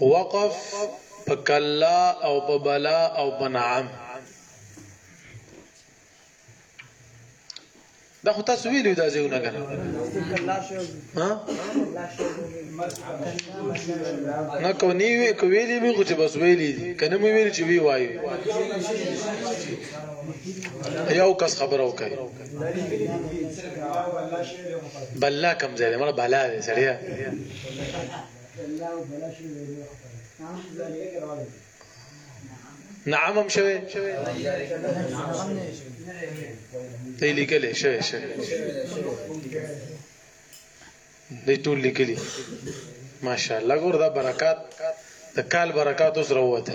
وقف په کلا او په بلا او په نعم دا خو تاسو ویلو دا ځایونه کنه ها نه کو نی وی کو ویلی می خو چې بس ویلی کنه مې ویل چې وی وایو یو کس خبر او کوي بلا کم ځای مړه بلا دی سړیا نعم هم شوی دی لیکل شوی شوی دی ټول لیکلی ماشاءالله ګور دا برکات د کال برکات اوس راوته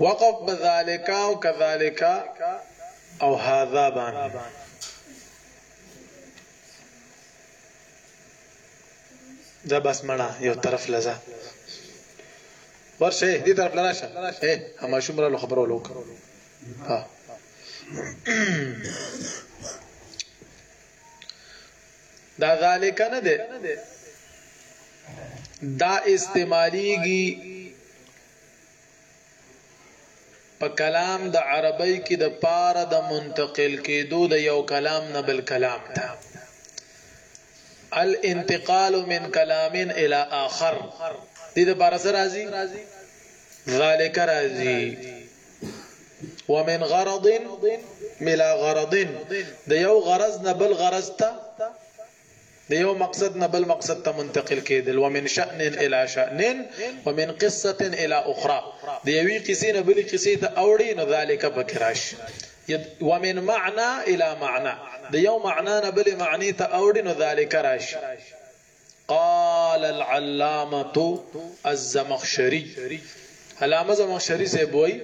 وقف به ذالک او کذالک او هذا باندې دا بس مړه یو طرف لزا ورشه دې طرف لراشه اے هم شوم را خبرو لوک ها دا ذالک نه ده دا استعمالیږي په کلام د عربی کې د پاره د منتقل کېدو د یو کلام نه بل کلام ته الانتقال من کلام الى اخر دې د بار سره راځي ذالک راځي ومن غرض ملا غرض د یو غرض نه بل غرض ته د یو مقصد نه بل مقصد ته منتقل کېدل ومن شأن الى شأن ومن قصه الى اخرى د یوې قصې نه بل قصې ته اوړي نو ذالک بکراش ومن معنا الى معنا د یو معنا نه بل معنی ته اوړي نو ذالک راش قال العلامة الزمخشري علامه زمخشري صاحب وای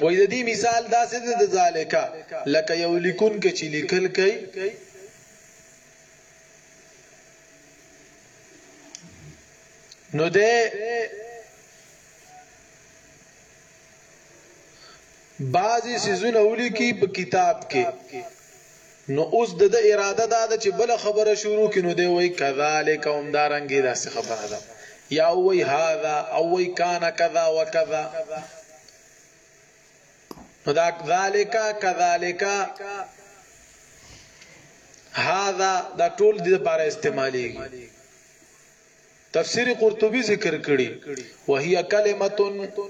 وای د دې مثال داسې د ذالکا لکه یو لیکون کې چې لیکل کوي نو ده بعضی څیزونه ولیکی په کتاب کی نو اوس دده اراده دا ده چی بله خبره شروع کی نو دی وایی کذالک همدارنګی داسی خبره ده یا او وایی هذا او وایی کان کذا وکذا نو دا ذالک کذالک هذا دا ټول د لپاره استعمالي تفسیر قرطبی ذکر کړي وهي کلمه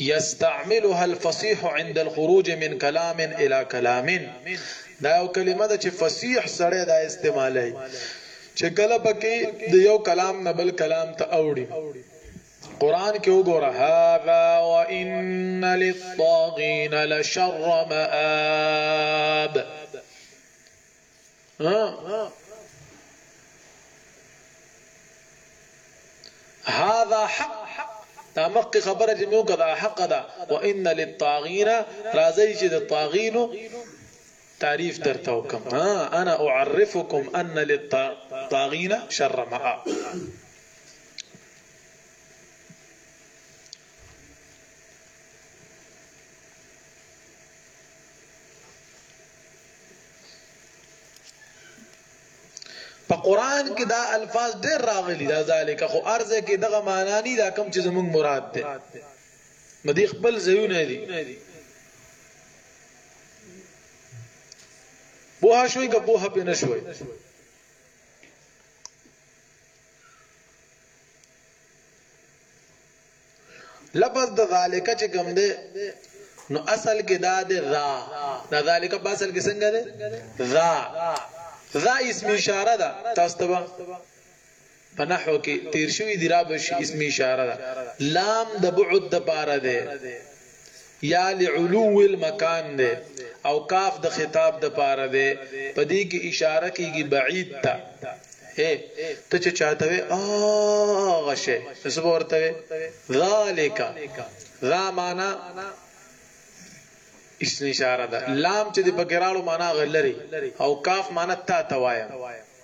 يستعملها الفصيح عند الخروج من كلام الى كلام دا یو کلمه ده چې فصیح سړی دا استعمالای چې کله پکې د یو کلام نه بل کلام ته اوړي قران کې وګوره هاذا وان للطاغین لشر مآب هذا حق دا مخکې خبره چې موږ دا حق ده وان للطاغین راځي چې د طاغینو تعریف درته وکم انا اعرفکم ان للطاغین شر مآب په قران کې دا الفاظ ډېر راغلي دا ذالک خو ارزه کې دغه معنا نه دا کم چې زمونږ مراد ده نو دې خپل زيونه دي بوها شوي که بوها پې نه شوي لفظ د ذالک چې کوم دی نو اصل کې دا د ذا دا ذالک په اصل کې څنګه دی ذا ذا اسم اشاره ده تاسو ته په نحو کې تیر شوی دی را به اسم اشاره ده لام د بعد د پاره ده يا لعلو المکان دی او کاف د خطاب د پاره دی په دې کې اشاره کیږي بعید ته اے ته چې چاته وي اغه شي څه ورته وي ذالک ذا معنا اسم اشاره ده لام چې د بګراړو معنا غلري او کاف معنا تا توایم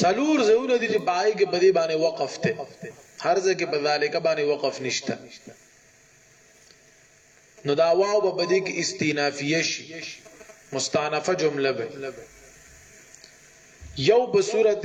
سلور زونه دي چې پای کې په دې باندې وقف ته هر ځکه په ذالک باندې وقف نشته نو دا واو په بدی کې استینافیه شي مستانفه جمله به یو په صورت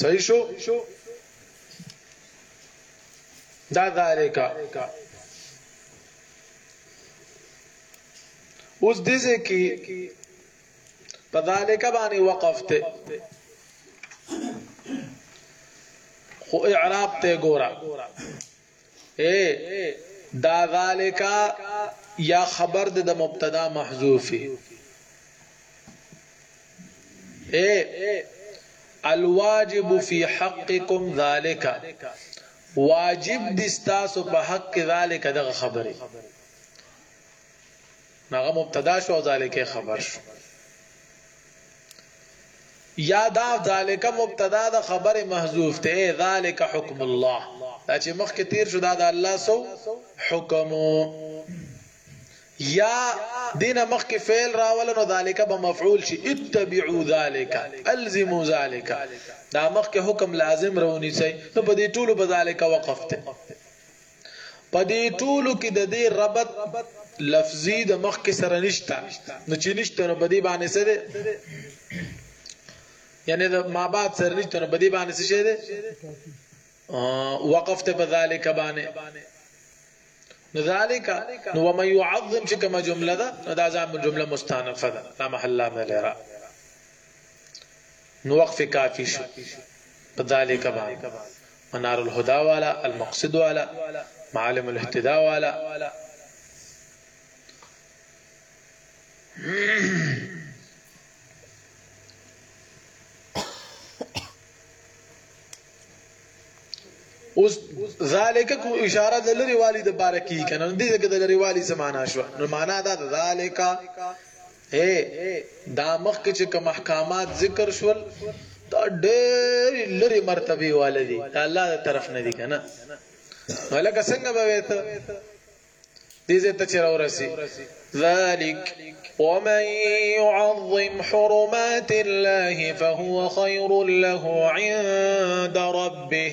صحیح شو دا ذالک اوس دې ځکه په ذالک باندې وقف ته خو اعراب ته ګورا اې دا ذالک یا خبر د مبتدا محذوف اې الواجب فی حقکم ذالک واجب دي تاسو په حق ذالک دغه خبره نو هغه مبتدا شو او ذالک خبر شو یا دا ذالک مبتدا د خبر محذوف ته ذالک حکم الله دا چې مخکې تیر شو دا د الله سو حکم یا دینه مخکې فعل راول نو ذالک به مفعول شي اتبعوا ذالک الزموا ذالک دا مخکې حکم لازم رونی سي نو په دې ټولو بذالک وقفته په دې ټولو کې د دې ربط لفظي د مخ کې سره نشته نو چې نشته نو په دې باندې څه ده یعنی د ما بعد سره نشته نو په دې باندې څه شه ده وقفت بذلك باندې نو ذالک نو ومن يعظم چې کومه جمله ده نو دا ځان جمله مستانفه ده لا محل لا ملرا نو وقف کافی شو بذلك باندې منار الهدا والا المقصد والا معالم الاهتدا والا اوس ذالک کو اشاره د لري والی د بارکی کنه دې دغه د لري والی سمانا شو نو معنا دا ذالک هی دا مخکې چې کوم احکامات ذکر شول دا ډېر لري مرتبه والے دي دا الله تر طرف نه دي کنه ولکه څنګه به وې ته دې زه ته چر اورسي ذلك ومن يعظم حرمات الله فهو خير له عند ربه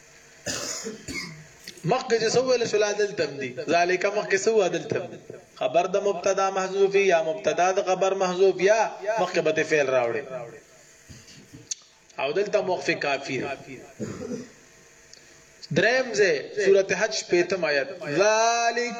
مخکې چې سو ویل شول عدل تم دي ذالک مخکې سو عدل تم خبر د مبتدا محذوف یا مبتدا د خبر محذوف یا مخکې به فعل راوړي او دلته موقف کافی دی دریم زه سورته حج پیتم آیت ذالک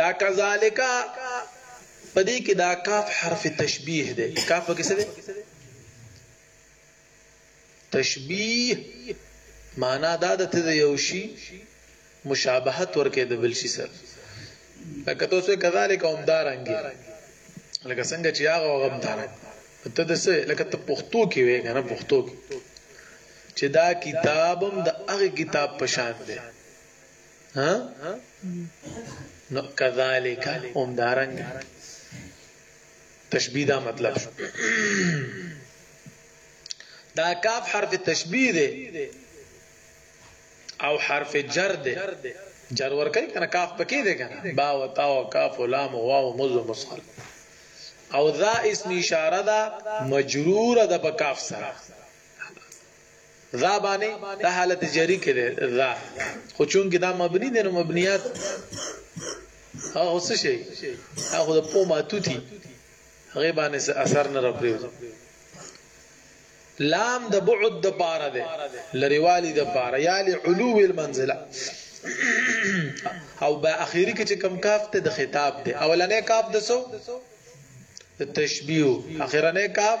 دا کذالک په دې کې دا کاف حرف تشبیه دی کاف کې څه دی تشبیه معنا دا د ته یو شی مشابهت ورکې د بل شي سره لکه تاسو کذالک هم دارنګي لکه څنګه چې هغه غم دارنګ ته د څه لکه ته پښتو کې وې کنه پښتو کې چې دا کتابم د هغه کتاب پشان دی ها نو کذالک هم دارنګ تشبیه دا مطلب شو دا کاف حرف تشبیه دی او حرف جر دی جر ور کوي کنه کاف پکې دی کنه با او تا او کاف او لام او واو مز مصحل او ذا اسم اشاره دا مجرور ده په کاف سره ذا باندې د حالت جری کې ده ذا خو چون کې دا مبني دي نو مبنيات هغه څه شي هغه د پو ماتوتي هغه باندې اثر نه راپریو لام د بعد د پاره ده لریوالي د پاره یا لعلو المنزله او با اخیری کې چې کم کاف ته د خطاب ده اولنې کاف د سو د تشبیه اخیرنې کاف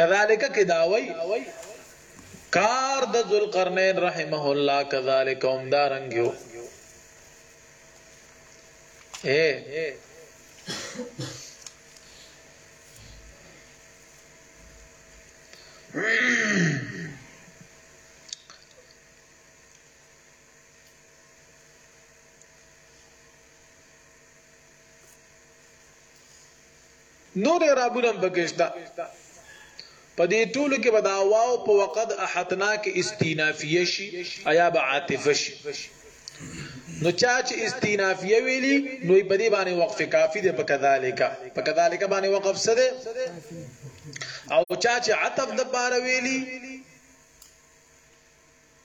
کذالک کې دا وایي کار د ذوالقرنین رحمه الله کذالک هم دا رنګیو اے نور اعرابونه هم پکې شته په دې ټولو کې به دا واو په وقد احتنا کې استینافیه شي ایا به عاطفه شي نو چا چې استینافیه ویلي نو په دې باندې وقف کافی دی په کذالک په کذالک باندې وقف څه دی او چا چې عطف د پاره ویلي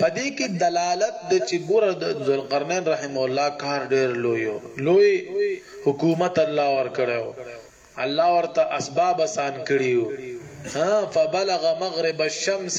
پدې کې دلالت د چې ګوره د ذوالقرنین رحم الله کار ډېر لوی لوی حکومت الله ور کړو الله ورته اسباب آسان کړیو ها فبلغ مغرب الشمس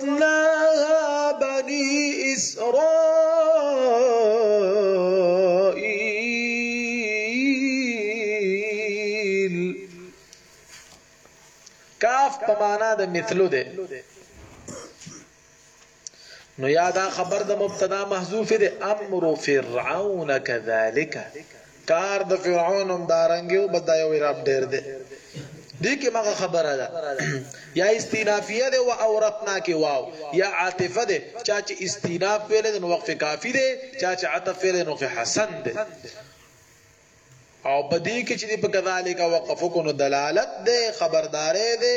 وأورثناها بني إسرائيل كاف په معنا د مثلو ده نو یا دا خبر د مبتدا محذوف دی امر فرعون كذلك کار د فرعون هم دارنګي او بد یو رب ډیر دی دې کې مغه خبره ده یا استینافیه ده او اورتنا کې واو یا عاطفه ده چا چې استیناف ویل نو وقف کافی ده چا چې عطف ویل نو وقف حسن ده او بدی کې چې په کذالک وقف کو نو دلالت ده خبردارې ده